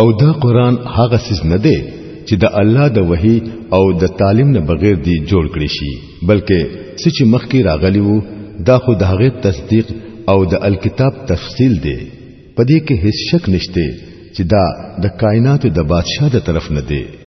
او دا قران هغه سیس نه دی چې د الله د وحي او د تعلیم نه بغیر دی جوړ کړی شي بلکې چې مخکې راغلی وو دا خو د هغه تصدیق او د الکتاب تفصیل دی پدې کې هیڅ شک نشته چې دا د کائنات د بادشاه د طرف نه دی